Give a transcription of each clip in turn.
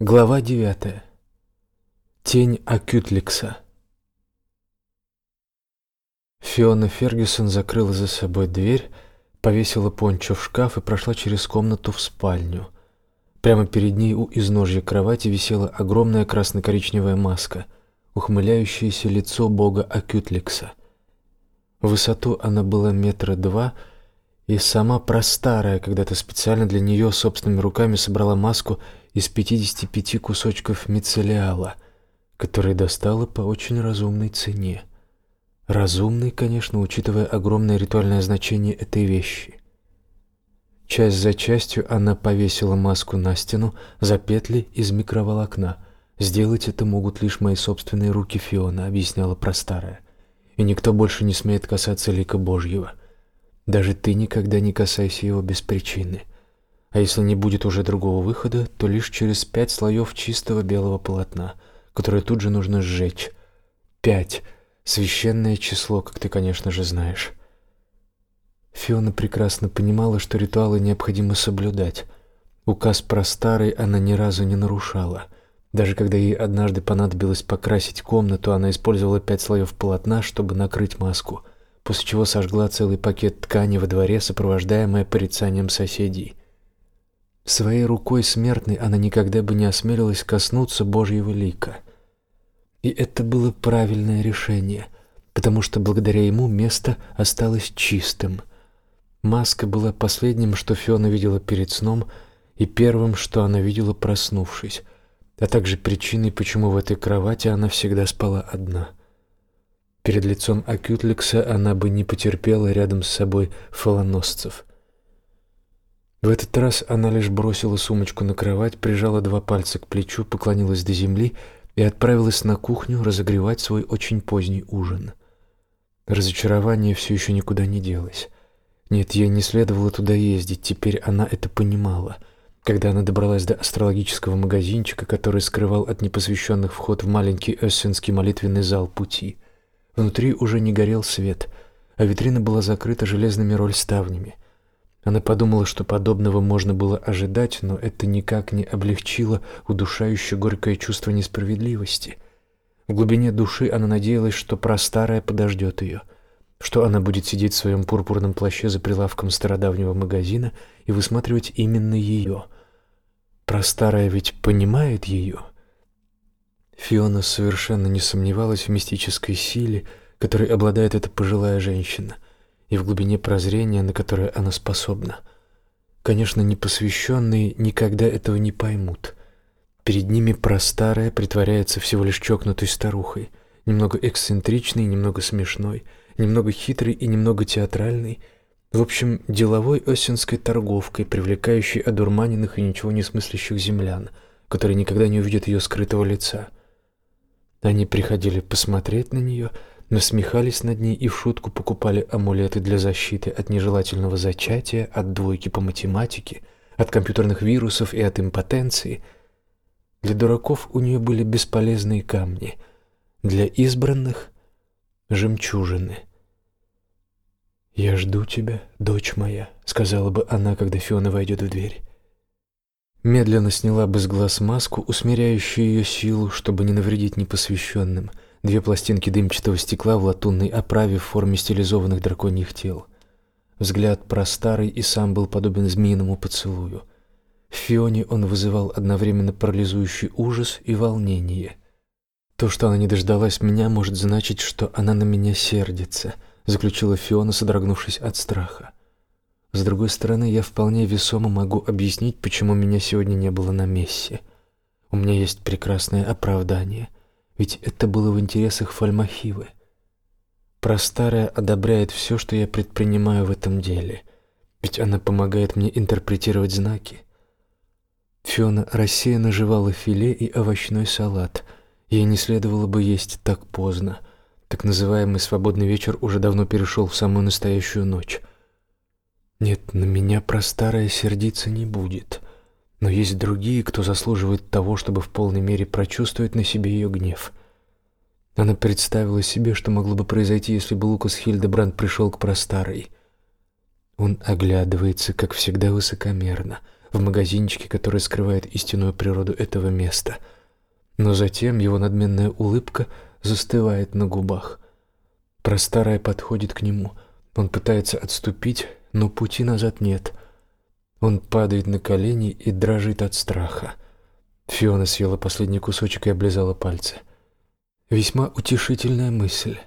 Глава девятая. Тень Акютликса. Фиона Фергюсон закрыла за собой дверь, повесила пончо в шкаф и прошла через комнату в спальню. Прямо перед ней у изножья кровати висела огромная красно-коричневая маска, ухмыляющееся лицо бога Акютликса. В высоту она была метра два, и сама простарая когда-то специально для нее собственными руками собрала маску из 55 кусочков мицелиала, которые достала по очень разумной цене. Разумной, конечно, учитывая огромное ритуальное значение этой вещи. Часть за частью она повесила маску на стену за петли из микроволокна. Сделать это могут лишь мои собственные руки, Фиона, объясняла простарая. И никто больше не смеет касаться лика Божьего. Даже ты никогда не касайся его без причины. А если не будет уже другого выхода, то лишь через пять слоев чистого белого полотна, которое тут же нужно сжечь. Пять священное число, как ты, конечно же, знаешь. Фиона прекрасно понимала, что ритуалы необходимо соблюдать. Указ про старый она ни разу не нарушала. Даже когда ей однажды понадобилось покрасить комнату, она использовала пять слоев полотна, чтобы накрыть маску, после чего сожгла целый пакет ткани во дворе, сопровождаемая порицанием соседей. Своей рукой смертной она никогда бы не осмелилась коснуться Божьего лика. И это было правильное решение, потому что благодаря ему место осталось чистым. Маска была последним, что Фиона видела перед сном, и первым, что она видела, проснувшись, а также причиной, почему в этой кровати она всегда спала одна. Перед лицом Акютликса она бы не потерпела рядом с собой фалоносцев. В этот раз она лишь бросила сумочку на кровать, прижала два пальца к плечу, поклонилась до земли и отправилась на кухню разогревать свой очень поздний ужин. Разочарование все еще никуда не делось. Нет, ей не следовало туда ездить, теперь она это понимала. Когда она добралась до астрологического магазинчика, который скрывал от непосвященных вход в маленький эссенский молитвенный зал пути, внутри уже не горел свет, а витрина была закрыта железными рольставнями — она подумала, что подобного можно было ожидать, но это никак не облегчило удушающее горькое чувство несправедливости. В глубине души она надеялась, что простарая подождет ее, что она будет сидеть в своем пурпурном плаще за прилавком стародавнего магазина и высматривать именно ее. Простарая ведь понимает ее. Фиона совершенно не сомневалась в мистической силе, которой обладает эта пожилая женщина — и в глубине прозрения, на которое она способна. Конечно, непосвященные никогда этого не поймут. Перед ними простарая притворяется всего лишь чокнутой старухой, немного эксцентричной, немного смешной, немного хитрой и немного театральной, в общем, деловой осенской торговкой, привлекающей одурманенных и ничего не смыслящих землян, которые никогда не увидят ее скрытого лица. Они приходили посмотреть на нее, насмехались над ней и в шутку покупали амулеты для защиты от нежелательного зачатия, от двойки по математике, от компьютерных вирусов и от импотенции. Для дураков у нее были бесполезные камни, для избранных жемчужины. Я жду тебя, дочь моя, сказала бы она, когда Фиона войдет в дверь. Медленно сняла бы с глаз маску, усмиряющую ее силу, чтобы не навредить непосвященным — две пластинки дымчатого стекла в латунной оправе в форме стилизованных драконьих тел. Взгляд простарый и сам был подобен змеиному поцелую. В Фионе он вызывал одновременно парализующий ужас и волнение. То, что она не дождалась меня, может значить, что она на меня сердится, заключила Фиона, содрогнувшись от страха. С другой стороны, я вполне весомо могу объяснить, почему меня сегодня не было на мессе. У меня есть прекрасное оправдание. Ведь это было в интересах Фальмахивы. Простарая одобряет все, что я предпринимаю в этом деле, ведь она помогает мне интерпретировать знаки. Фиона рассеянно жевала филе и овощной салат. Ей не следовало бы есть так поздно. Так называемый свободный вечер уже давно перешел в самую настоящую ночь. Нет, на меня простарая сердиться не будет. Но есть другие, кто заслуживает того, чтобы в полной мере прочувствовать на себе ее гнев. Она представила себе, что могло бы произойти, если бы Лукас Хильдебранд пришел к простарой. Он оглядывается, как всегда, высокомерно, в магазинчике, который скрывает истинную природу этого места. Но затем его надменная улыбка застывает на губах. Простарая подходит к нему. Он пытается отступить, но пути назад нет. Он падает на колени и дрожит от страха. Фиона съела последний кусочек и облизала пальцы. Весьма утешительная мысль.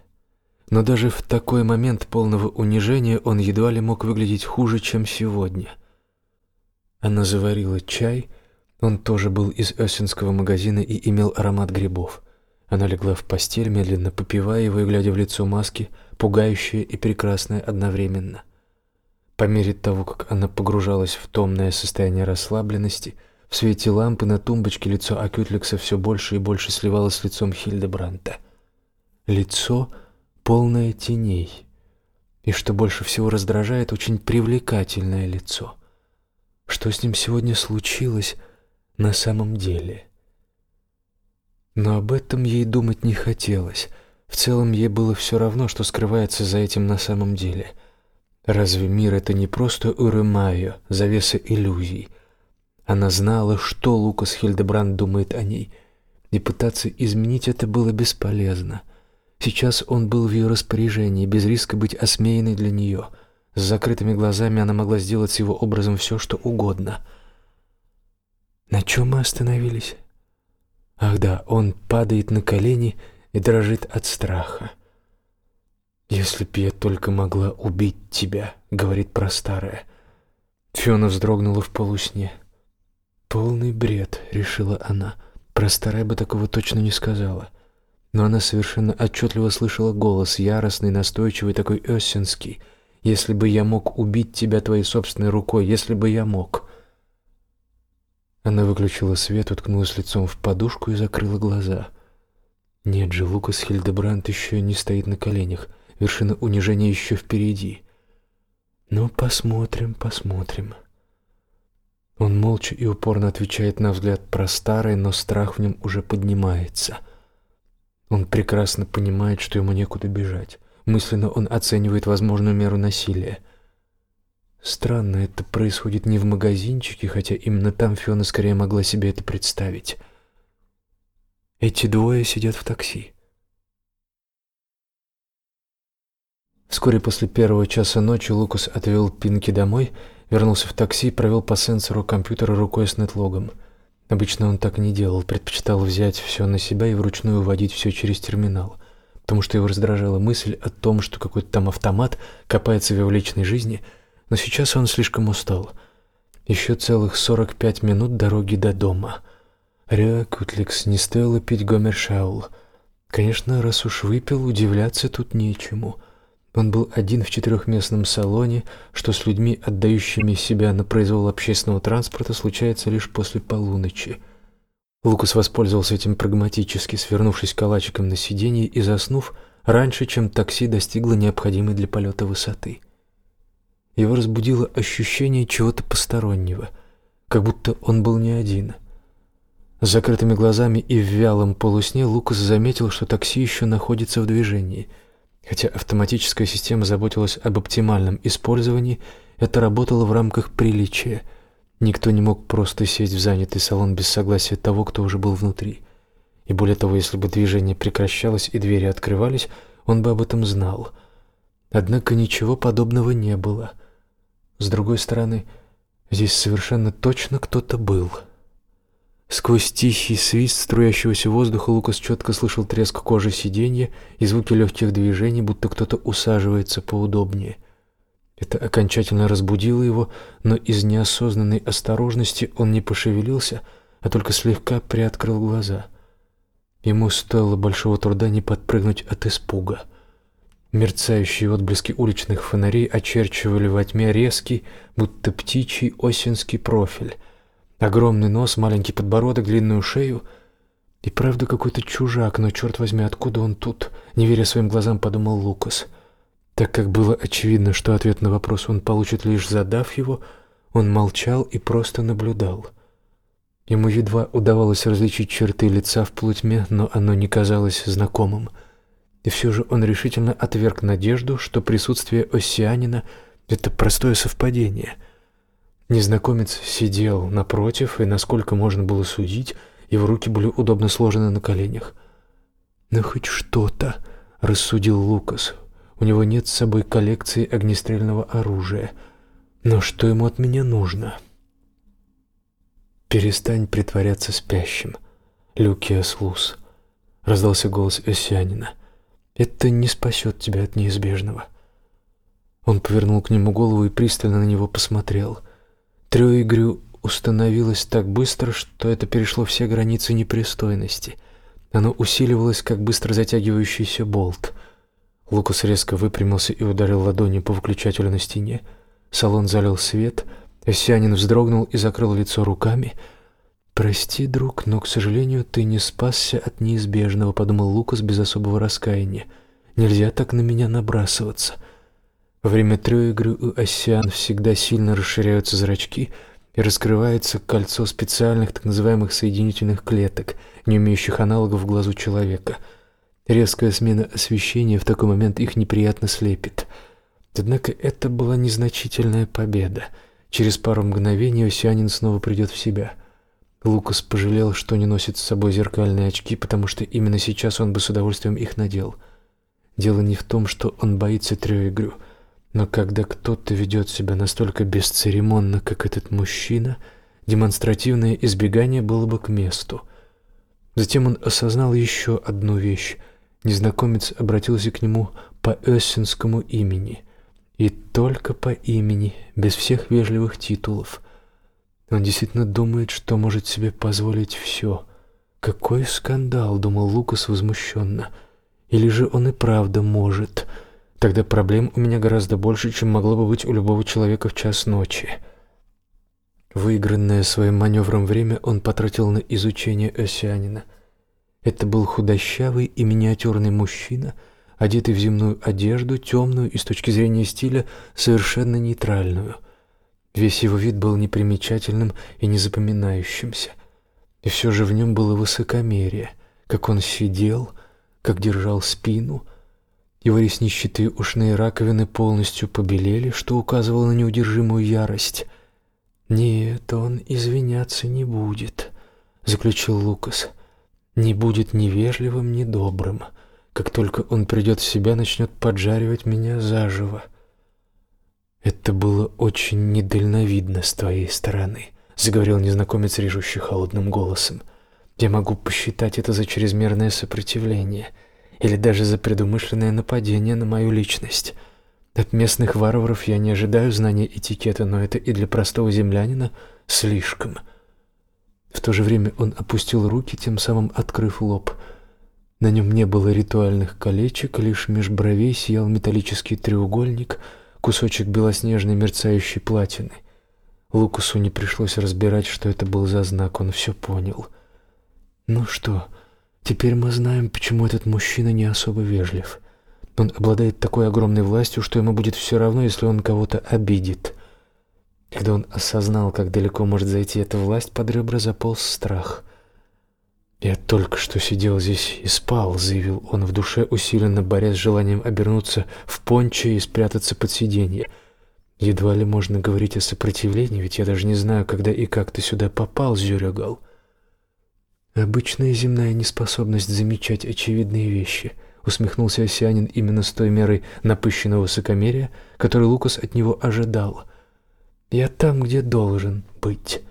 Но даже в такой момент полного унижения он едва ли мог выглядеть хуже, чем сегодня. Она заварила чай. Он тоже был из Эссенского магазина и имел аромат грибов. Она легла в постель, медленно попивая его и глядя в лицо маски, пугающее и прекрасное одновременно. По мере того, как она погружалась в томное состояние расслабленности, в свете лампы на тумбочке лицо Акютликса все больше и больше сливалось с лицом Хильдебранта. Лицо полное теней. И что больше всего раздражает, очень привлекательное лицо. Что с ним сегодня случилось на самом деле? Но об этом ей думать не хотелось. В целом ей было все равно, что скрывается за этим на самом деле. Разве мир это не просто уремайо, завеса иллюзий? Она знала, что Лукас Хильдебранд думает о ней, и пытаться изменить это было бесполезно. Сейчас он был в ее распоряжении, без риска быть осмеянной для нее. С закрытыми глазами она могла сделать с его образом все, что угодно. На чем мы остановились? Ах да, он падает на колени и дрожит от страха. «Если б я только могла убить тебя», — говорит простарая. Фиона вздрогнула в полусне. «Полный бред», — решила она. Простарая бы такого точно не сказала но она совершенно отчетливо слышала голос, яростный, настойчивый, такой эссенский. «Если бы я мог убить тебя твоей собственной рукой, если бы я мог...» Она выключила свет, уткнулась лицом в подушку и закрыла глаза. Нет же, Лукас Хильдебранд еще не стоит на коленях. Вершина унижения еще впереди. Ну, посмотрим, посмотрим. Он молча и упорно отвечает на взгляд про старое, но страх в нем уже поднимается — он прекрасно понимает, что ему некуда бежать. Мысленно он оценивает возможную меру насилия. Странно, это происходит не в магазинчике, хотя именно там Фиона скорее могла себе это представить. Эти двое сидят в такси. Вскоре после первого часа ночи Лукас отвел Пинки домой, вернулся в такси и провел по сенсору компьютера рукой с нетлогом. Обычно он так не делал, предпочитал взять все на себя и вручную вводить все через терминал, потому что его раздражала мысль о том, что какой-то там автомат копается в его личной жизни, но сейчас он слишком устал. Еще целых сорок пять минут дороги до дома. Риа Кутликс не стоило пить Гомершаул. Конечно, раз уж выпил, удивляться тут нечему — он был один в четырехместном салоне, что с людьми, отдающими себя на произвол общественного транспорта, случается лишь после полуночи. Лукас воспользовался этим прагматически, свернувшись калачиком на сиденье и заснув раньше, чем такси достигло необходимой для полета высоты. Его разбудило ощущение чего-то постороннего, как будто он был не один. С закрытыми глазами и в вялом полусне Лукас заметил, что такси еще находится в движении — Хотя автоматическая система заботилась об оптимальном использовании, это работало в рамках приличия. Никто не мог просто сесть в занятый салон без согласия того, кто уже был внутри. И более того, если бы движение прекращалось и двери открывались, он бы об этом знал. Однако ничего подобного не было. С другой стороны, здесь совершенно точно кто-то был. Сквозь тихий свист струящегося воздуха Лукас четко слышал треск кожи сиденья и звуки легких движений, будто кто-то усаживается поудобнее. Это окончательно разбудило его, но из неосознанной осторожности он не пошевелился, а только слегка приоткрыл глаза. Ему стоило большого труда не подпрыгнуть от испуга. Мерцающие отблески уличных фонарей очерчивали во тьме резкий, будто птичий осенский профиль — Огромный нос, маленький подбородок, длинную шею. И правда какой-то чужак, но черт возьми, откуда он тут? Не веря своим глазам, подумал Лукас. Так как было очевидно, что ответ на вопрос он получит лишь задав его, он молчал и просто наблюдал. Ему едва удавалось различить черты лица в полутьме, но оно не казалось знакомым. И все же он решительно отверг надежду, что присутствие Оссианина — это простое совпадение — Незнакомец сидел напротив, и, насколько можно было судить, его руки были удобно сложены на коленях. «Ну, хоть что-то», — рассудил Лукас. «У него нет с собой коллекции огнестрельного оружия. Но что ему от меня нужно?» «Перестань притворяться спящим, Люкиас Лус», — раздался голос Эсянина. «Это не спасет тебя от неизбежного». Он повернул к нему голову и пристально на него посмотрел — Трёигрю установилось так быстро, что это перешло все границы непристойности. Оно усиливалось, как быстро затягивающийся болт. Лукас резко выпрямился и ударил ладонью по выключателю на стене. Салон залил свет. Осянин вздрогнул и закрыл лицо руками. «Прости, друг, но, к сожалению, ты не спасся от неизбежного», — подумал Лукас без особого раскаяния. «Нельзя так на меня набрасываться». Во время трёигры у осян всегда сильно расширяются зрачки и раскрывается кольцо специальных так называемых соединительных клеток, не имеющих аналогов в глазу человека. Резкая смена освещения в такой момент их неприятно слепит. Однако это была незначительная победа. Через пару мгновений осянин снова придет в себя. Лукас пожалел, что не носит с собой зеркальные очки, потому что именно сейчас он бы с удовольствием их надел. Дело не в том, что он боится трёигрю — но когда кто-то ведет себя настолько бесцеремонно, как этот мужчина, демонстративное избегание было бы к месту. Затем он осознал еще одну вещь. Незнакомец обратился к нему по эссенскому имени, и только по имени, без всех вежливых титулов. Он действительно думает, что может себе позволить все. Какой скандал, думал Лукас возмущенно. Или же он и правда может? Тогда проблем у меня гораздо больше, чем могло бы быть у любого человека в час ночи. Выигранное своим маневром время он потратил на изучение осянина. Это был худощавый и миниатюрный мужчина, одетый в земную одежду, темную и с точки зрения стиля совершенно нейтральную. Весь его вид был непримечательным и незапоминающимся. И все же в нем было высокомерие, как он сидел, как держал спину — его ресничатые ушные раковины полностью побелели, что указывало на неудержимую ярость. «Нет, он извиняться не будет», — заключил Лукас. «Не будет ни вежливым, ни добрым. Как только он придет в себя, начнет поджаривать меня заживо». «Это было очень недальновидно с твоей стороны», — заговорил незнакомец, режущий холодным голосом. «Я могу посчитать это за чрезмерное сопротивление» или даже за предумышленное нападение на мою личность. От местных варваров я не ожидаю знания этикета, но это и для простого землянина слишком. В то же время он опустил руки, тем самым открыв лоб. На нем не было ритуальных колечек, лишь меж бровей сиял металлический треугольник, кусочек белоснежной мерцающей платины. Лукасу не пришлось разбирать, что это был за знак, он все понял. «Ну что?» Теперь мы знаем, почему этот мужчина не особо вежлив. Он обладает такой огромной властью, что ему будет все равно, если он кого-то обидит. Когда он осознал, как далеко может зайти эта власть, под ребра заполз страх. «Я только что сидел здесь и спал», — заявил он в душе, усиленно борясь с желанием обернуться в понче и спрятаться под сиденье. «Едва ли можно говорить о сопротивлении, ведь я даже не знаю, когда и как ты сюда попал, Зюрегал». Обычная земная неспособность замечать очевидные вещи, усмехнулся Осянин именно с той мерой напыщенного высокомерия, которой Лукас от него ожидал. Я там, где должен быть.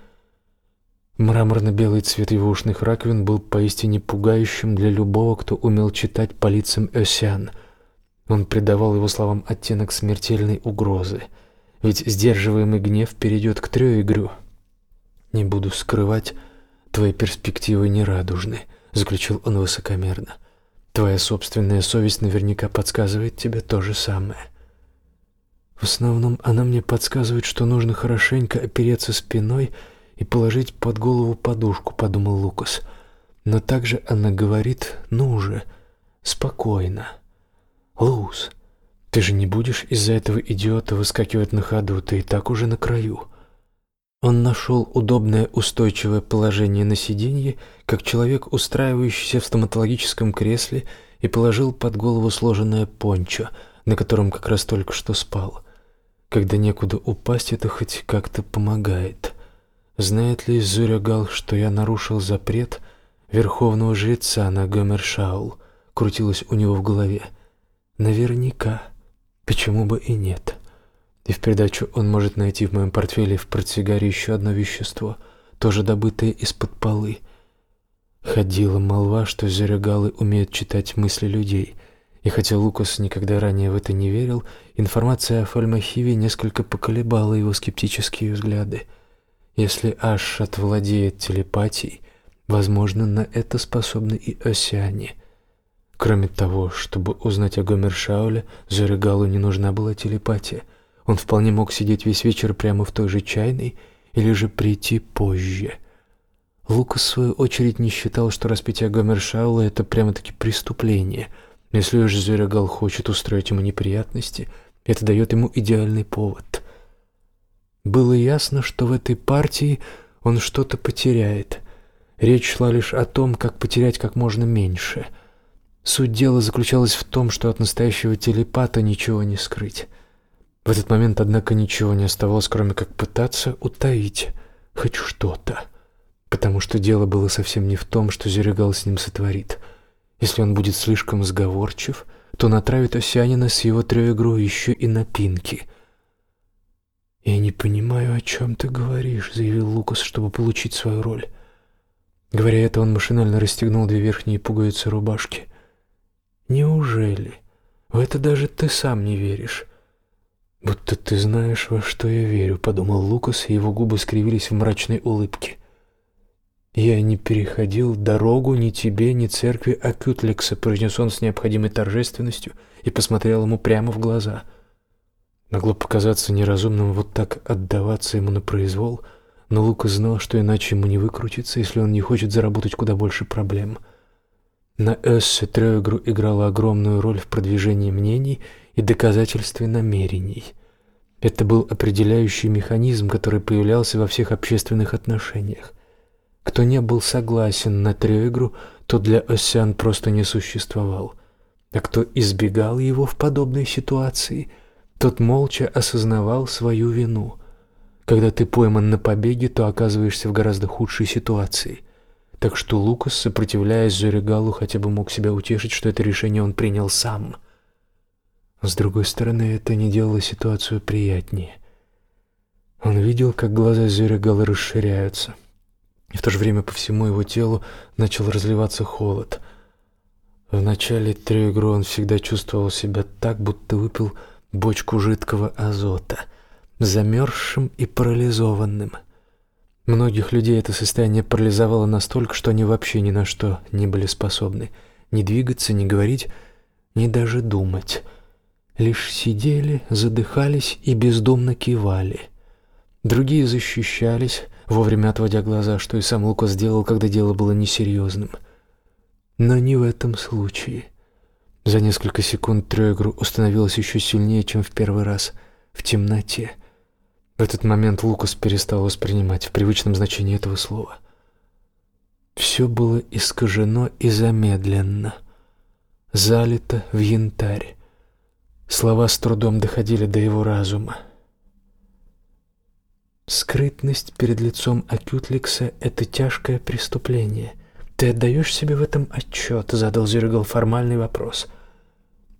Мраморно-белый цвет его ушных раковин был поистине пугающим для любого, кто умел читать по лицам Осян. Он придавал его словам оттенок смертельной угрозы, ведь сдерживаемый гнев перейдет к трёигрю. Не буду скрывать, Твои перспективы нерадужны, заключил он высокомерно. Твоя собственная совесть наверняка подсказывает тебе то же самое. В основном она мне подсказывает, что нужно хорошенько опереться спиной и положить под голову подушку, подумал Лукас. Но также она говорит: "Ну же, спокойно. Луз, ты же не будешь из-за этого идиота выскакивать на ходу, ты и так уже на краю". Он нашел удобное устойчивое положение на сиденье, как человек, устраивающийся в стоматологическом кресле, и положил под голову сложенное пончо, на котором как раз только что спал. Когда некуда упасть, это хоть как-то помогает. Знает ли Зурягал, что я нарушил запрет верховного жреца на Гомершаул? Крутилось у него в голове. Наверняка. Почему бы и нет? И в придачу он может найти в моем портфеле в портсигаре еще одно вещество, тоже добытое из-под полы. Ходила молва, что зерегалы умеют читать мысли людей. И хотя Лукас никогда ранее в это не верил, информация о Фальмахиве несколько поколебала его скептические взгляды. Если Ашшат владеет телепатией, возможно, на это способны и осяне. Кроме того, чтобы узнать о Гомершауле, Зерегалу не нужна была телепатия. Он вполне мог сидеть весь вечер прямо в той же чайной или же прийти позже. Лукас, в свою очередь, не считал, что распитие Гомершаула — это прямо-таки преступление. Если уж Зверогал хочет устроить ему неприятности, это дает ему идеальный повод. Было ясно, что в этой партии он что-то потеряет. Речь шла лишь о том, как потерять как можно меньше — Суть дела заключалась в том, что от настоящего телепата ничего не скрыть. В этот момент, однако, ничего не оставалось, кроме как пытаться утаить хоть что-то, потому что дело было совсем не в том, что Зерегал с ним сотворит. Если он будет слишком сговорчив, то натравит Осянина с его треигру еще и на пинки. «Я не понимаю, о чем ты говоришь», — заявил Лукас, чтобы получить свою роль. Говоря это, он машинально расстегнул две верхние пуговицы рубашки. Неужели? В это даже ты сам не веришь. Будто ты знаешь, во что я верю, подумал Лукас, и его губы скривились в мрачной улыбке. Я не переходил дорогу ни тебе, ни церкви Акютлекса, произнес он с необходимой торжественностью и посмотрел ему прямо в глаза. Могло показаться неразумным вот так отдаваться ему на произвол, но Лукас знал, что иначе ему не выкрутиться, если он не хочет заработать куда больше проблем. — на Эссе Трёгру играла огромную роль в продвижении мнений и доказательстве намерений. Это был определяющий механизм, который появлялся во всех общественных отношениях. Кто не был согласен на Трёгру, то для Оссян просто не существовал. А кто избегал его в подобной ситуации, тот молча осознавал свою вину. Когда ты пойман на побеге, то оказываешься в гораздо худшей ситуации – так что Лукас, сопротивляясь Жерегалу, хотя бы мог себя утешить, что это решение он принял сам. С другой стороны, это не делало ситуацию приятнее. Он видел, как глаза Зерегала расширяются, и в то же время по всему его телу начал разливаться холод. В начале трёгру он всегда чувствовал себя так, будто выпил бочку жидкого азота, замерзшим и парализованным — Многих людей это состояние парализовало настолько, что они вообще ни на что не были способны. Ни двигаться, ни говорить, ни даже думать. Лишь сидели, задыхались и бездумно кивали. Другие защищались, вовремя отводя глаза, что и сам Лука сделал, когда дело было несерьезным. Но не в этом случае. За несколько секунд Трёгру установилось еще сильнее, чем в первый раз, в темноте. В этот момент Лукас перестал воспринимать в привычном значении этого слова. Все было искажено и замедленно, залито в янтарь. Слова с трудом доходили до его разума. Скрытность перед лицом Акютликса — это тяжкое преступление. Ты отдаешь себе в этом отчет? Задал Зергал формальный вопрос —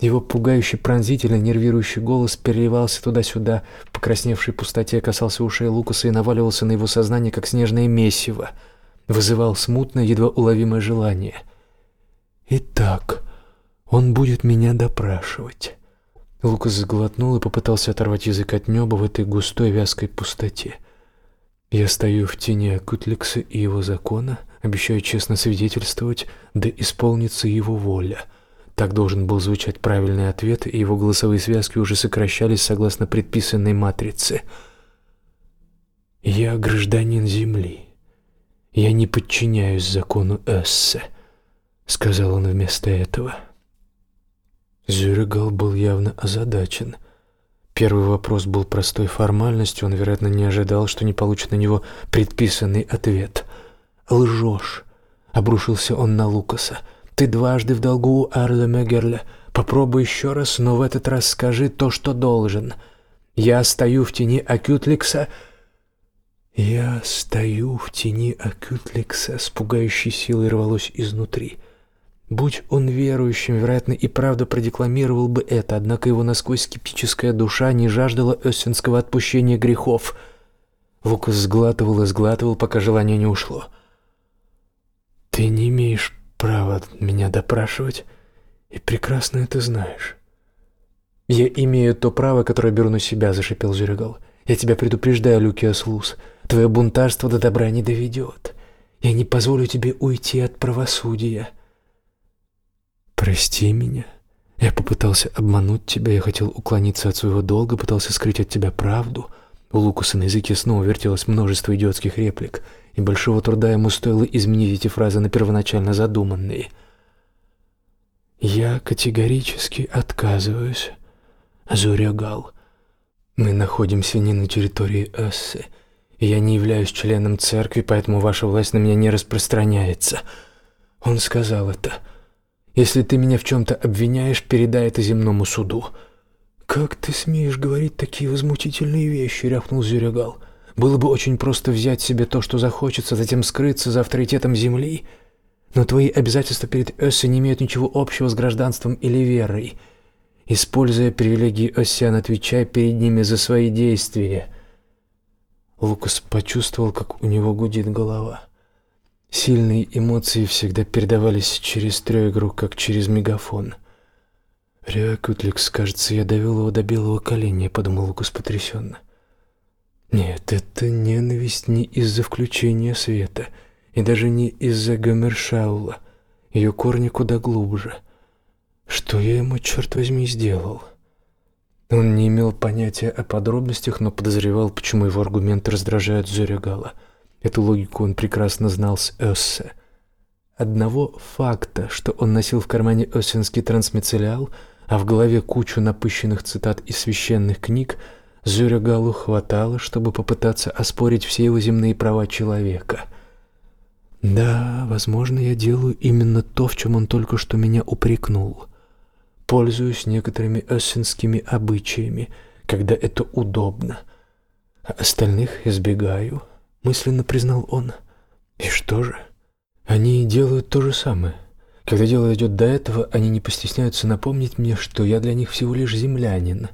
его пугающий, пронзительный, нервирующий голос переливался туда-сюда, в покрасневшей пустоте касался ушей Лукаса и наваливался на его сознание, как снежное месиво, вызывал смутное, едва уловимое желание. «Итак, он будет меня допрашивать». Лукас сглотнул и попытался оторвать язык от неба в этой густой вязкой пустоте. «Я стою в тени Акутликса и его закона, обещаю честно свидетельствовать, да исполнится его воля». Так должен был звучать правильный ответ, и его голосовые связки уже сокращались согласно предписанной матрице. «Я гражданин Земли. Я не подчиняюсь закону Эссе», — сказал он вместо этого. Зюрегал был явно озадачен. Первый вопрос был простой формальностью, он, вероятно, не ожидал, что не получит на него предписанный ответ. «Лжешь», — обрушился он на Лукаса. Ты дважды в долгу, Арле Мегерле. Попробуй еще раз, но в этот раз скажи то, что должен. Я стою в тени Акютликса. Я стою в тени Акютликса, с пугающей силой рвалось изнутри. Будь он верующим, вероятно, и правда продекламировал бы это, однако его насквозь скептическая душа не жаждала эссенского отпущения грехов. Лукас сглатывал и сглатывал, пока желание не ушло. «Ты не имеешь права меня допрашивать, и прекрасно это знаешь». «Я имею то право, которое беру на себя», — зашипел Зюригал. «Я тебя предупреждаю, Люкиас Лус. Твое бунтарство до добра не доведет. Я не позволю тебе уйти от правосудия». «Прости меня. Я попытался обмануть тебя, я хотел уклониться от своего долга, пытался скрыть от тебя правду». У Лукаса на языке снова вертелось множество идиотских реплик, и большого труда ему стоило изменить эти фразы на первоначально задуманные. «Я категорически отказываюсь Азурягал. Мы находимся не на территории Эссы, я не являюсь членом церкви, поэтому ваша власть на меня не распространяется. Он сказал это. Если ты меня в чем-то обвиняешь, передай это земному суду. Как ты смеешь говорить такие возмутительные вещи, рявкнул Зюрягал. Было бы очень просто взять себе то, что захочется, затем скрыться за авторитетом земли. Но твои обязательства перед Эссой не имеют ничего общего с гражданством или верой. Используя привилегии Оссиан, отвечай перед ними за свои действия. Лукас почувствовал, как у него гудит голова. Сильные эмоции всегда передавались через трёегру, как через мегафон. «Рякутликс, кажется, я довел его до белого коленя», — подумал Лукас потрясенно. «Нет, это ненависть не из-за включения света, и даже не из-за Гомершаула. Ее корни куда глубже». Что я ему, черт возьми, сделал? Он не имел понятия о подробностях, но подозревал, почему его аргументы раздражают Зюрегала. Эту логику он прекрасно знал с Эссе. Одного факта, что он носил в кармане эссенский трансмицелиал, а в голове кучу напыщенных цитат из священных книг, Зюрегалу хватало, чтобы попытаться оспорить все его земные права человека. Да, возможно, я делаю именно то, в чем он только что меня упрекнул пользуюсь некоторыми эссенскими обычаями, когда это удобно, а остальных избегаю, мысленно признал он. И что же? Они делают то же самое. Когда дело идет до этого, они не постесняются напомнить мне, что я для них всего лишь землянин.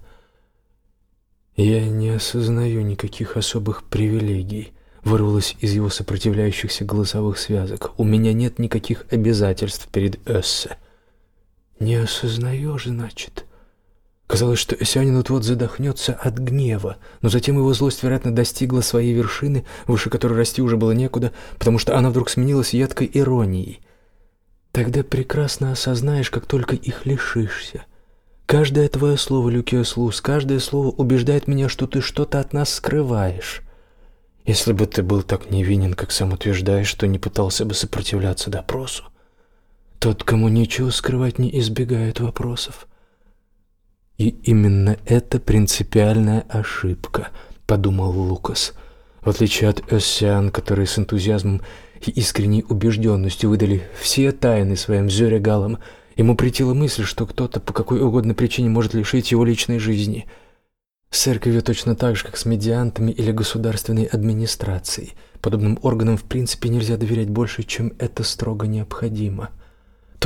Я не осознаю никаких особых привилегий, вырвалось из его сопротивляющихся голосовых связок. У меня нет никаких обязательств перед Эссе. Не осознаешь, значит. Казалось, что Эсянин вот-вот задохнется от гнева, но затем его злость, вероятно, достигла своей вершины, выше которой расти уже было некуда, потому что она вдруг сменилась едкой иронией. Тогда прекрасно осознаешь, как только их лишишься. Каждое твое слово, Люкиос Лус, каждое слово убеждает меня, что ты что-то от нас скрываешь. Если бы ты был так невинен, как сам утверждаешь, то не пытался бы сопротивляться допросу. Тот, кому нечего скрывать, не избегает вопросов. И именно это принципиальная ошибка, подумал Лукас. В отличие от Оссиан, которые с энтузиазмом и искренней убежденностью выдали все тайны своим зёрегалам, ему притила мысль, что кто-то по какой угодно причине может лишить его личной жизни. С церковью точно так же, как с медиантами или государственной администрацией. Подобным органам в принципе нельзя доверять больше, чем это строго необходимо.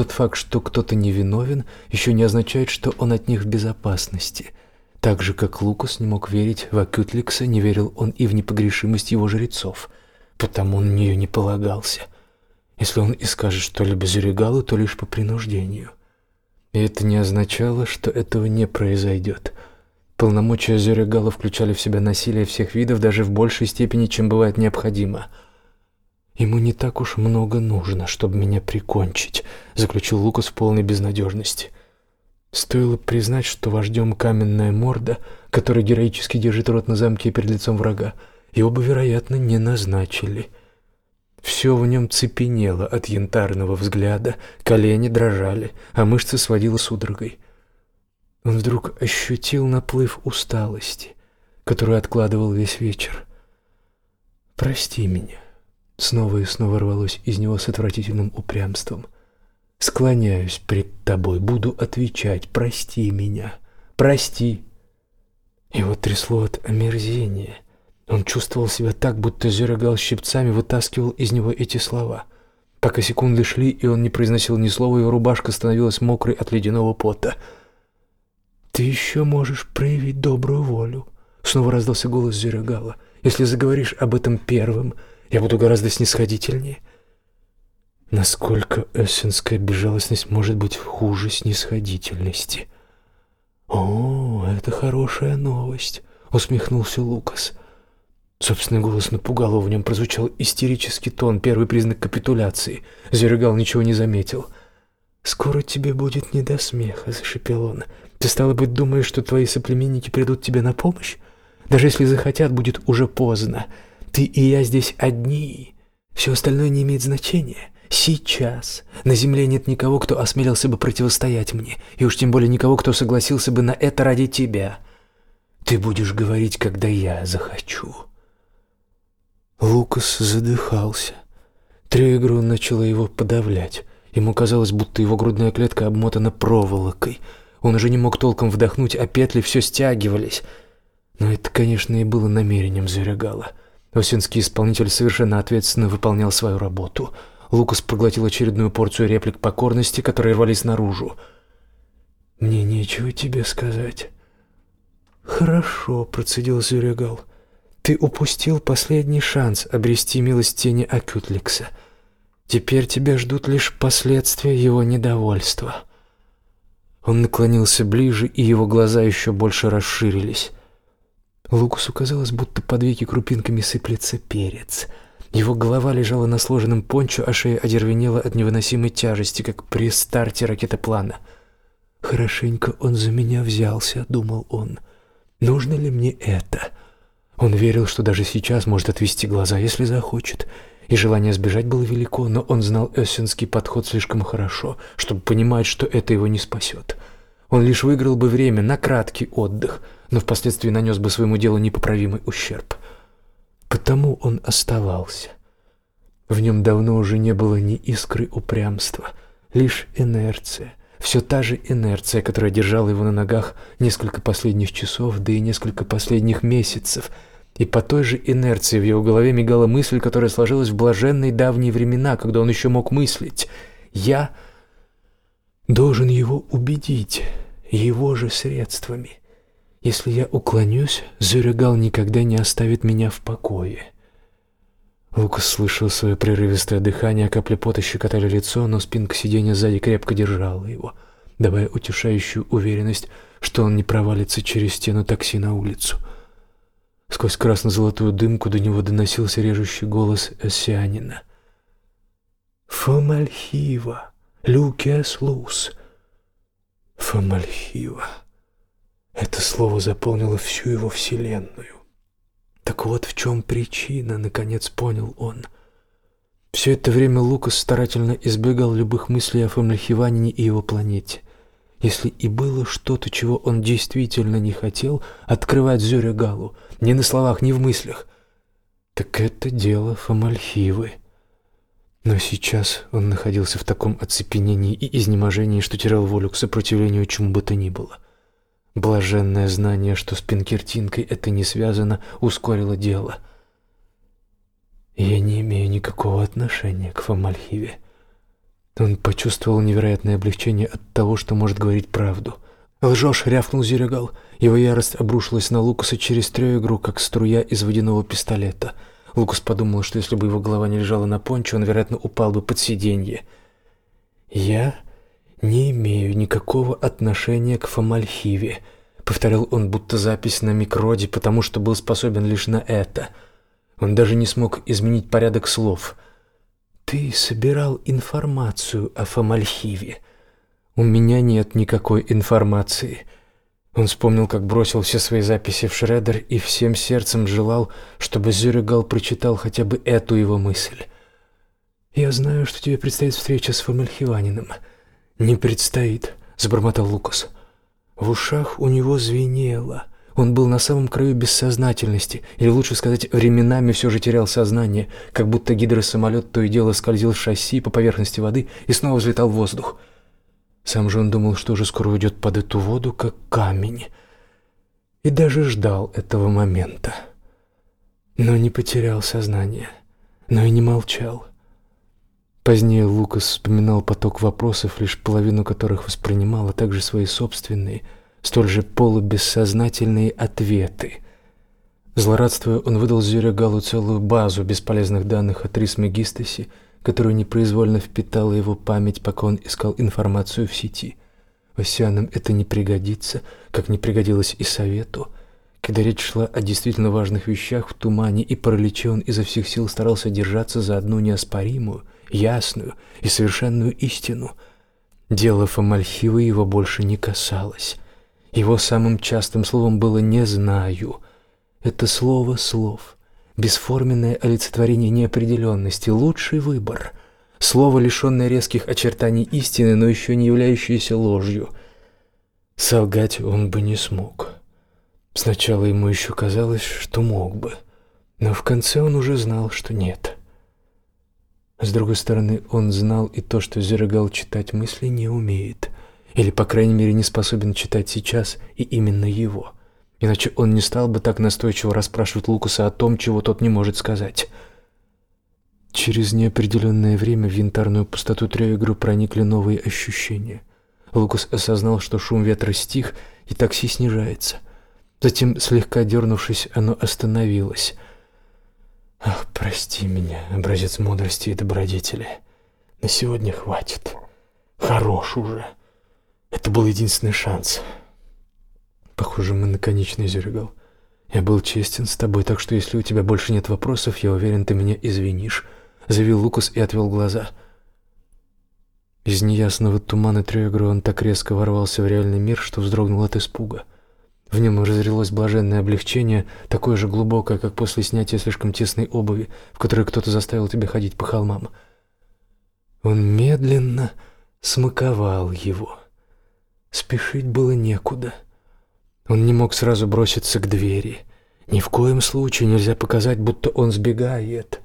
Тот факт, что кто-то невиновен, еще не означает, что он от них в безопасности. Так же, как Лукас не мог верить в Акютликса, не верил он и в непогрешимость его жрецов, потому он на нее не полагался. Если он и скажет что-либо Зюригалу, то лишь по принуждению. И это не означало, что этого не произойдет. Полномочия Зюригала включали в себя насилие всех видов даже в большей степени, чем бывает необходимо – Ему не так уж много нужно, чтобы меня прикончить, заключил Лукас в полной безнадежности. Стоило признать, что вождем каменная морда, который героически держит рот на замке перед лицом врага, его бы, вероятно, не назначили. Все в нем цепенело от янтарного взгляда, колени дрожали, а мышцы сводило судорогой. Он вдруг ощутил наплыв усталости, которую откладывал весь вечер. Прости меня. Снова и снова рвалось из него с отвратительным упрямством. Склоняюсь пред тобой, буду отвечать: "Прости меня. Прости". Его трясло от омерзения. Он чувствовал себя так, будто Зерегал щипцами вытаскивал из него эти слова. Пока секунды шли, и он не произносил ни слова, его рубашка становилась мокрой от ледяного пота. «Ты еще можешь проявить добрую волю», — снова раздался голос Зерегала. «Если заговоришь об этом первым, я буду гораздо снисходительнее». Насколько эссенская безжалостность может быть хуже снисходительности? «О, это хорошая новость», — усмехнулся Лукас. Собственный голос напугал его, в нем прозвучал истерический тон, первый признак капитуляции. Зерегал ничего не заметил. «Скоро тебе будет не до смеха», — зашипел он. «Ты, стало быть, думаешь, что твои соплеменники придут тебе на помощь? Даже если захотят, будет уже поздно. Ты и я здесь одни. Все остальное не имеет значения. Сейчас на земле нет никого, кто осмелился бы противостоять мне, и уж тем более никого, кто согласился бы на это ради тебя. Ты будешь говорить, когда я захочу. Лукас задыхался. Тригру начала его подавлять. Ему казалось, будто его грудная клетка обмотана проволокой. Он уже не мог толком вдохнуть, а петли все стягивались. Но это, конечно, и было намерением Зверегала. Осинский исполнитель совершенно ответственно выполнял свою работу — Лукас проглотил очередную порцию реплик покорности, которые рвались наружу. «Мне нечего тебе сказать». «Хорошо», — процедил Зюрегал. «Ты упустил последний шанс обрести милость тени Акютликса. Теперь тебя ждут лишь последствия его недовольства». Он наклонился ближе, и его глаза еще больше расширились. Лукасу казалось, будто под веки крупинками сыплется перец — его голова лежала на сложенном пончо, а шея одервенела от невыносимой тяжести, как при старте ракетоплана. «Хорошенько он за меня взялся», — думал он. «Нужно ли мне это?» Он верил, что даже сейчас может отвести глаза, если захочет. И желание сбежать было велико, но он знал эссенский подход слишком хорошо, чтобы понимать, что это его не спасет. Он лишь выиграл бы время на краткий отдых, но впоследствии нанес бы своему делу непоправимый ущерб. Потому он оставался. В нем давно уже не было ни искры упрямства, лишь инерция. Все та же инерция, которая держала его на ногах несколько последних часов, да и несколько последних месяцев. И по той же инерции в его голове мигала мысль, которая сложилась в блаженные давние времена, когда он еще мог мыслить. «Я должен его убедить его же средствами». Если я уклонюсь, Зюригал никогда не оставит меня в покое. Лукас слышал свое прерывистое дыхание, капли пота щекотали лицо, но спинка сиденья сзади крепко держала его, давая утешающую уверенность, что он не провалится через стену такси на улицу. Сквозь красно-золотую дымку до него доносился режущий голос эссианина. «Фомальхива! Люкес лус! Фомальхива!» Это слово заполнило всю его вселенную. Так вот в чем причина, наконец понял он. Все это время Лукас старательно избегал любых мыслей о Фомлихиванине и его планете. Если и было что-то, чего он действительно не хотел, открывать Зёря Галу, ни на словах, ни в мыслях, так это дело Фомальхивы. Но сейчас он находился в таком оцепенении и изнеможении, что терял волю к сопротивлению чему бы то ни было — Блаженное знание, что с Пинкертинкой это не связано, ускорило дело. Я не имею никакого отношения к Фомальхиве. Он почувствовал невероятное облегчение от того, что может говорить правду. «Лжешь!» — рявкнул Зерегал. Его ярость обрушилась на Лукаса через трёегру, как струя из водяного пистолета. Лукас подумал, что если бы его голова не лежала на пончо, он, вероятно, упал бы под сиденье. «Я не имею никакого отношения к Фомальхиве», — повторял он, будто запись на микроде, потому что был способен лишь на это. Он даже не смог изменить порядок слов. «Ты собирал информацию о Фомальхиве. У меня нет никакой информации». Он вспомнил, как бросил все свои записи в шредер и всем сердцем желал, чтобы Зюрегал прочитал хотя бы эту его мысль. «Я знаю, что тебе предстоит встреча с Фомальхиванином». «Не предстоит», — забормотал Лукас. В ушах у него звенело. Он был на самом краю бессознательности, или лучше сказать, временами все же терял сознание, как будто гидросамолет то и дело скользил в шасси по поверхности воды и снова взлетал в воздух. Сам же он думал, что уже скоро уйдет под эту воду, как камень. и даже ждал этого момента. Но не потерял сознание, но и не молчал. Позднее Лукас вспоминал поток вопросов, лишь половину которых воспринимал, а также свои собственные, столь же полубессознательные ответы. Злорадствуя, он выдал Зюрегалу целую базу бесполезных данных о Трисмегистосе, которую непроизвольно впитала его память, пока он искал информацию в сети. Васянам это не пригодится, как не пригодилось и совету. Когда речь шла о действительно важных вещах в тумане и параличе, он изо всех сил старался держаться за одну неоспоримую, ясную и совершенную истину. Дело Фомальхивы его больше не касалось. Его самым частым словом было «не знаю». Это слово слов, бесформенное олицетворение неопределенности, лучший выбор. Слово, лишенное резких очертаний истины, но еще не являющееся ложью. Солгать он бы не смог. Сначала ему еще казалось, что мог бы, но в конце он уже знал, что нет. С другой стороны, он знал и то, что Зерегал читать мысли не умеет, или, по крайней мере, не способен читать сейчас и именно его. Иначе он не стал бы так настойчиво расспрашивать Лукаса о том, чего тот не может сказать. Через неопределенное время в янтарную пустоту Трёигру проникли новые ощущения. Лукас осознал, что шум ветра стих, и такси снижается. Затем, слегка дернувшись, оно остановилось — Ах, прости меня, образец мудрости и добродетели. На сегодня хватит. Хорош уже. Это был единственный шанс. Похоже, мы на конечный зеркал. Я был честен с тобой, так что если у тебя больше нет вопросов, я уверен, ты меня извинишь, заявил Лукас и отвел глаза. Из неясного тумана Трёгру он так резко ворвался в реальный мир, что вздрогнул от испуга. В нем разрелось блаженное облегчение, такое же глубокое, как после снятия слишком тесной обуви, в которой кто-то заставил тебя ходить по холмам. Он медленно смаковал его. Спешить было некуда. Он не мог сразу броситься к двери. Ни в коем случае нельзя показать, будто он сбегает.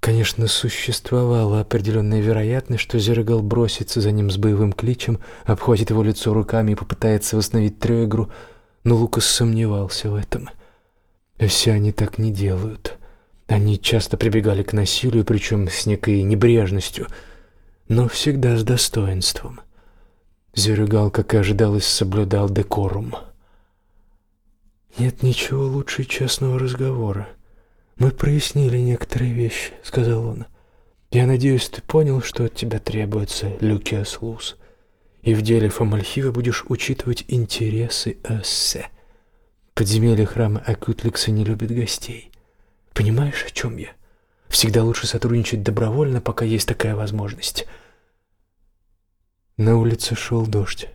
Конечно, существовала определенная вероятность, что Зергал бросится за ним с боевым кличем, обхватит его лицо руками и попытается восстановить Трёгру, но Лукас сомневался в этом. Все они так не делают. Они часто прибегали к насилию, причем с некой небрежностью, но всегда с достоинством. Зергал, как и ожидалось, соблюдал декорум. Нет ничего лучше честного разговора. «Мы прояснили некоторые вещи», — сказал он. «Я надеюсь, ты понял, что от тебя требуется, Люкиас Лус, и в деле Фомальхива будешь учитывать интересы Эссе. Подземелье храма Акутликса не любит гостей. Понимаешь, о чем я? Всегда лучше сотрудничать добровольно, пока есть такая возможность». На улице шел дождь.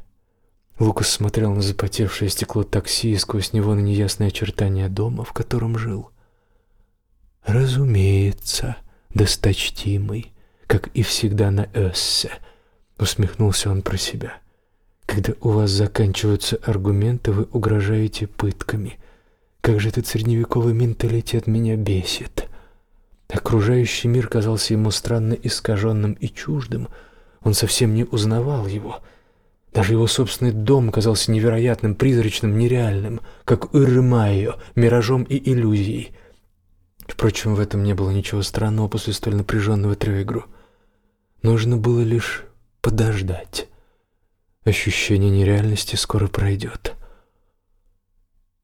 Лукас смотрел на запотевшее стекло такси и сквозь него на неясные очертания дома, в котором жил. Разумеется, досточтимый, как и всегда на Эссе, усмехнулся он про себя. Когда у вас заканчиваются аргументы, вы угрожаете пытками. Как же этот средневековый менталитет меня бесит. Окружающий мир казался ему странно искаженным и чуждым. Он совсем не узнавал его. Даже его собственный дом казался невероятным, призрачным, нереальным, как Ирмайо, миражом и иллюзией. Впрочем, в этом не было ничего странного после столь напряженного трёигру. Нужно было лишь подождать. Ощущение нереальности скоро пройдет.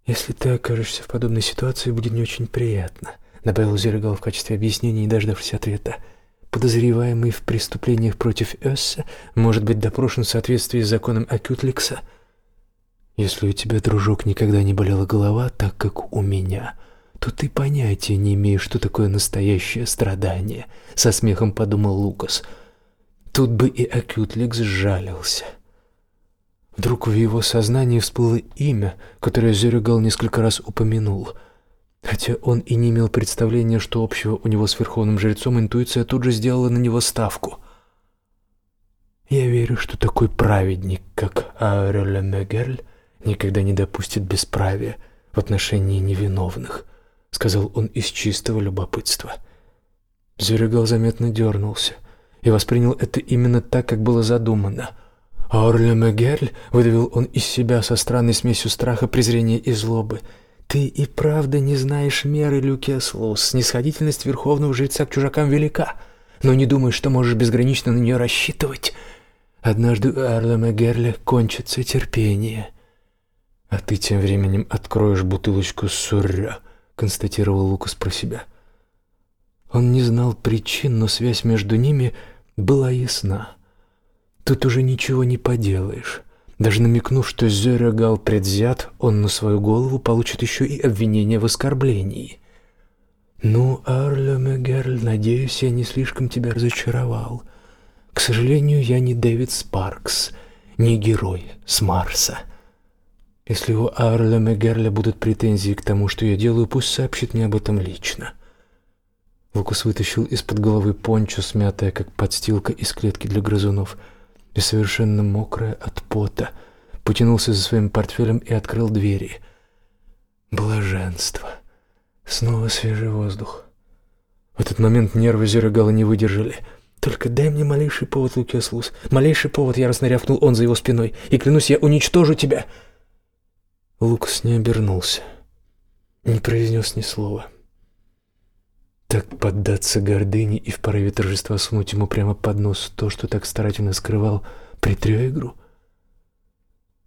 Если ты окажешься в подобной ситуации, будет не очень приятно, добавил Зергал в качестве объяснения, не дождавшись ответа. Подозреваемый в преступлениях против Эсса может быть допрошен в соответствии с законом Акютликса. Если у тебя, дружок, никогда не болела голова, так как у меня, то ты понятия не имеешь, что такое настоящее страдание, со смехом подумал Лукас. Тут бы и Акютлик сжалился. Вдруг в его сознании всплыло имя, которое Зерегал несколько раз упомянул. Хотя он и не имел представления, что общего у него с верховным жрецом, интуиция тут же сделала на него ставку. Я верю, что такой праведник, как Ауреле Мегерль, никогда не допустит бесправия в отношении невиновных сказал он из чистого любопытства. Зверегал заметно дернулся и воспринял это именно так, как было задумано. «Орле Мегерль», — выдавил он из себя со странной смесью страха, презрения и злобы, — «ты и правда не знаешь меры, Люкеслус. Снисходительность верховного жреца к чужакам велика, но не думаешь, что можешь безгранично на нее рассчитывать. Однажды у Орля Мегерля кончится терпение». «А ты тем временем откроешь бутылочку сурря», — констатировал Лукас про себя. Он не знал причин, но связь между ними была ясна. Тут уже ничего не поделаешь. Даже намекнув, что Зерегал предвзят, он на свою голову получит еще и обвинение в оскорблении. «Ну, Арле Мегерль, надеюсь, я не слишком тебя разочаровал. К сожалению, я не Дэвид Спаркс, не герой с Марса. Если у Арле Мегерля будут претензии к тому, что я делаю, пусть сообщит мне об этом лично». Лукас вытащил из-под головы пончо, смятое, как подстилка из клетки для грызунов – и совершенно мокрая от пота, потянулся за своим портфелем и открыл двери. Блаженство. Снова свежий воздух. В этот момент нервы Зерегала не выдержали. «Только дай мне малейший повод, Лукиас Малейший повод!» — яростно рявкнул он за его спиной. «И клянусь, я уничтожу тебя!» Лукас не обернулся, не произнес ни слова. Так поддаться гордыне и в порыве торжества сунуть ему прямо под нос то, что так старательно скрывал при Трёигру?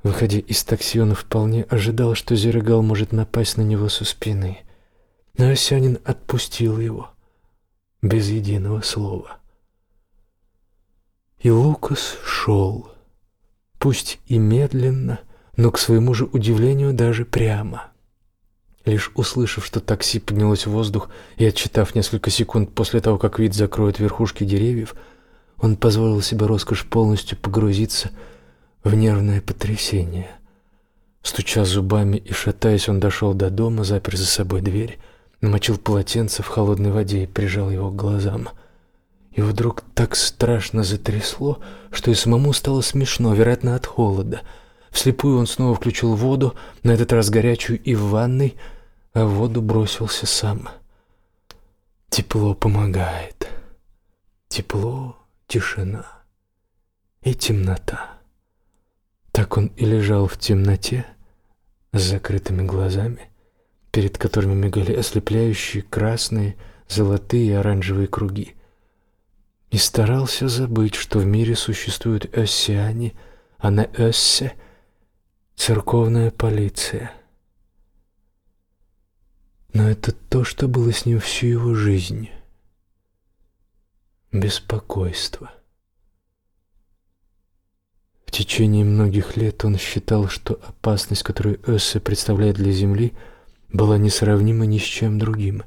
Выходя из такси, он вполне ожидал, что Зерегал может напасть на него со спины. Но Осянин отпустил его без единого слова. И Лукас шел, пусть и медленно, но к своему же удивлению даже прямо. Лишь услышав, что такси поднялось в воздух и отчитав несколько секунд после того, как вид закроет верхушки деревьев, он позволил себе роскошь полностью погрузиться в нервное потрясение. Стуча зубами и шатаясь, он дошел до дома, запер за собой дверь, намочил полотенце в холодной воде и прижал его к глазам. И вдруг так страшно затрясло, что и самому стало смешно, вероятно, от холода. Вслепую он снова включил воду, на этот раз горячую и в ванной, а в воду бросился сам. Тепло помогает. Тепло, тишина и темнота. Так он и лежал в темноте с закрытыми глазами, перед которыми мигали ослепляющие красные, золотые и оранжевые круги. И старался забыть, что в мире существуют оссиане, а на Оссе — церковная полиция — но это то, что было с ним всю его жизнь. Беспокойство. В течение многих лет он считал, что опасность, которую Эссе представляет для Земли, была несравнима ни с чем другим,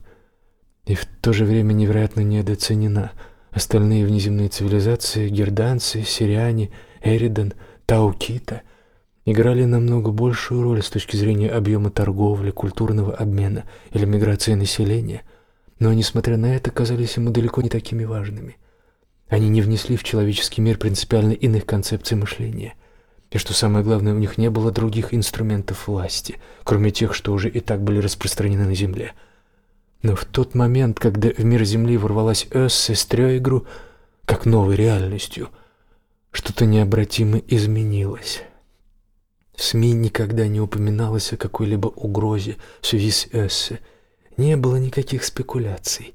и в то же время невероятно недооценена. Остальные внеземные цивилизации — герданцы, сириане, Эридан, Таукита — играли намного большую роль с точки зрения объема торговли, культурного обмена или миграции населения, но, несмотря на это, казались ему далеко не такими важными. Они не внесли в человеческий мир принципиально иных концепций мышления. И что самое главное, у них не было других инструментов власти, кроме тех, что уже и так были распространены на Земле. Но в тот момент, когда в мир Земли ворвалась Эссе с Трёигру, как новой реальностью, что-то необратимо изменилось. В СМИ никогда не упоминалось о какой-либо угрозе в связи с Эссе. Не было никаких спекуляций.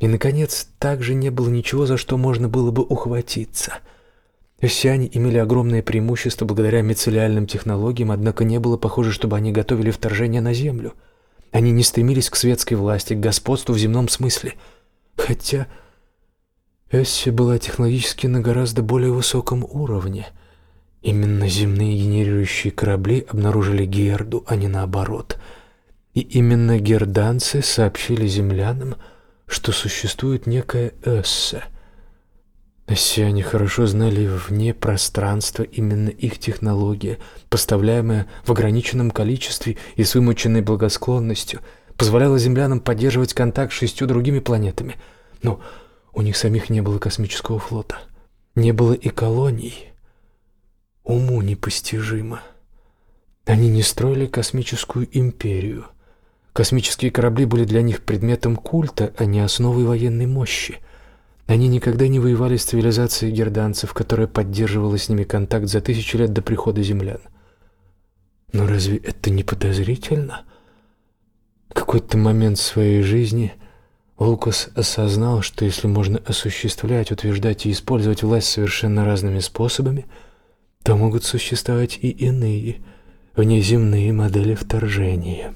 И, наконец, также не было ничего, за что можно было бы ухватиться. Эссиане имели огромное преимущество благодаря мицеллиальным технологиям, однако не было похоже, чтобы они готовили вторжение на Землю. Они не стремились к светской власти, к господству в земном смысле. Хотя Эсси была технологически на гораздо более высоком уровне – Именно земные генерирующие корабли обнаружили Герду, а не наоборот. И именно герданцы сообщили землянам, что существует некая Эссе. Эссиане хорошо знали вне пространства именно их технология, поставляемая в ограниченном количестве и с вымученной благосклонностью, позволяла землянам поддерживать контакт с шестью другими планетами. Но у них самих не было космического флота, не было и колоний уму непостижимо. Они не строили космическую империю. Космические корабли были для них предметом культа, а не основой военной мощи. Они никогда не воевали с цивилизацией герданцев, которая поддерживала с ними контакт за тысячи лет до прихода землян. Но разве это не подозрительно? В какой-то момент своей жизни Лукас осознал, что если можно осуществлять, утверждать и использовать власть совершенно разными способами, то могут существовать и иные, внеземные модели вторжения.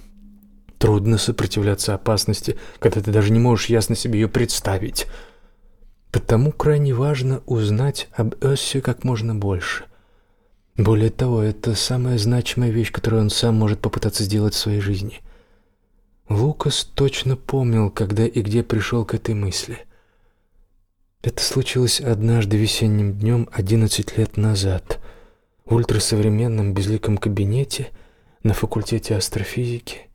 Трудно сопротивляться опасности, когда ты даже не можешь ясно себе ее представить – Потому крайне важно узнать об Эссе как можно больше. Более того, это самая значимая вещь, которую он сам может попытаться сделать в своей жизни. Лукас точно помнил, когда и где пришел к этой мысли. Это случилось однажды весенним днем 11 лет назад ультрасовременном безликом кабинете на факультете астрофизики.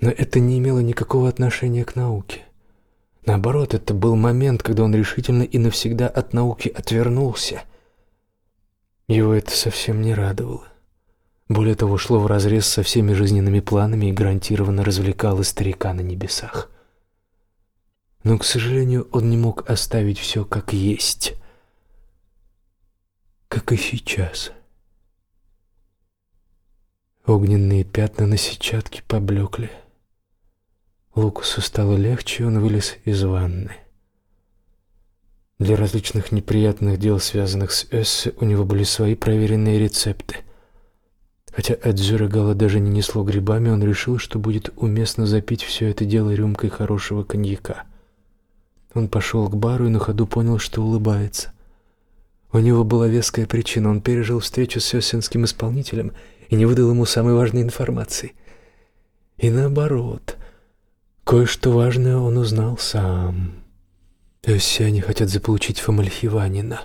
Но это не имело никакого отношения к науке. Наоборот, это был момент, когда он решительно и навсегда от науки отвернулся. Его это совсем не радовало. Более того, шло вразрез со всеми жизненными планами и гарантированно развлекало старика на небесах. Но, к сожалению, он не мог оставить все как есть, как и сейчас. Огненные пятна на сетчатке поблекли. Лукасу стало легче, он вылез из ванны. Для различных неприятных дел, связанных с Эссе, у него были свои проверенные рецепты. Хотя от Дзюрегала даже не несло грибами, он решил, что будет уместно запить все это дело рюмкой хорошего коньяка. Он пошел к бару и на ходу понял, что улыбается. У него была веская причина. Он пережил встречу с эссенским исполнителем и не выдал ему самой важной информации. И наоборот — Кое-что важное он узнал сам. Все они хотят заполучить Фомальхиванина.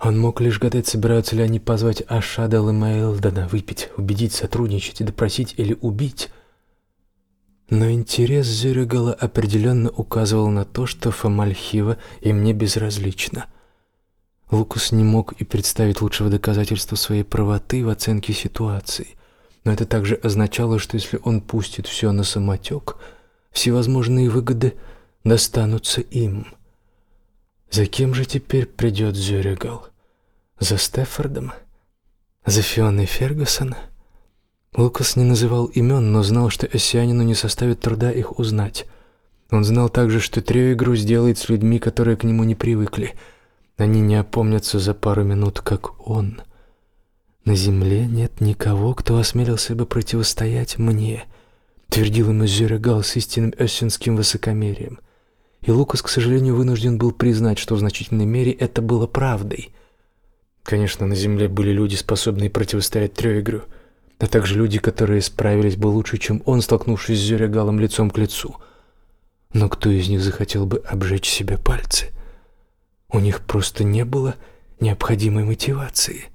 Он мог лишь гадать, собираются ли они позвать Ашадал и Маэлдана, выпить, убедить, сотрудничать допросить или убить. Но интерес Зюрегала определенно указывал на то, что Фомальхива им не безразлична. Лукас не мог и представить лучшего доказательства своей правоты в оценке ситуации. Но это также означало, что если он пустит все на самотек – всевозможные выгоды достанутся им. За кем же теперь придет Зюригал? За Стефордом? За Фионой Фергюсон? Лукас не называл имен, но знал, что Эссианину не составит труда их узнать. Он знал также, что Трёигру сделает с людьми, которые к нему не привыкли. Они не опомнятся за пару минут, как он. На земле нет никого, кто осмелился бы противостоять мне — твердил ему Зюрегал с истинным эссенским высокомерием. И Лукас, к сожалению, вынужден был признать, что в значительной мере это было правдой. Конечно, на земле были люди, способные противостоять Трёигрю, а также люди, которые справились бы лучше, чем он, столкнувшись с Зюрегалом лицом к лицу. Но кто из них захотел бы обжечь себе пальцы? У них просто не было необходимой мотивации.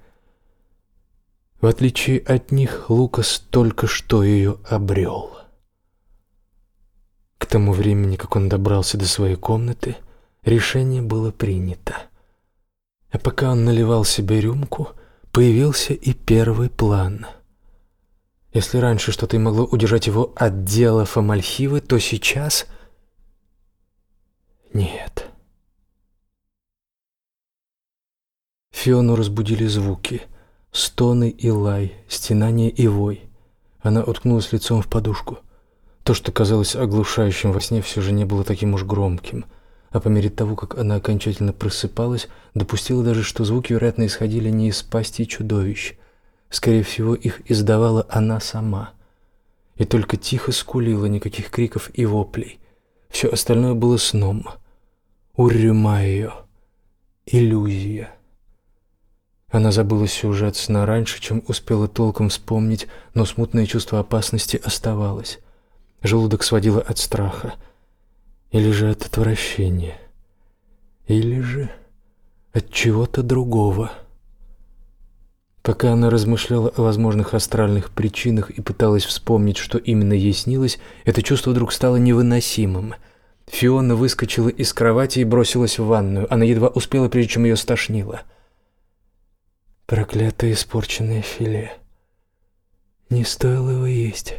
В отличие от них, Лукас только что ее обрел. К тому времени, как он добрался до своей комнаты, решение было принято. А пока он наливал себе рюмку, появился и первый план. Если раньше что-то и могло удержать его от дела Фомальхивы, то сейчас... Нет. Фиону разбудили звуки. Стоны и лай, стенание и вой. Она уткнулась лицом в подушку. То, что казалось оглушающим во сне, все же не было таким уж громким. А по мере того, как она окончательно просыпалась, допустила даже, что звуки, вероятно, исходили не из пасти чудовищ. Скорее всего, их издавала она сама. И только тихо скулила, никаких криков и воплей. Все остальное было сном. Урюмайо. Иллюзия. Она забыла сюжет сна раньше, чем успела толком вспомнить, но смутное чувство опасности оставалось. Желудок сводило от страха. Или же от отвращения. Или же от чего-то другого. Пока она размышляла о возможных астральных причинах и пыталась вспомнить, что именно ей снилось, это чувство вдруг стало невыносимым. Фиона выскочила из кровати и бросилась в ванную. Она едва успела, прежде чем ее стошнило. Проклятое испорченное филе. Не стоило его есть.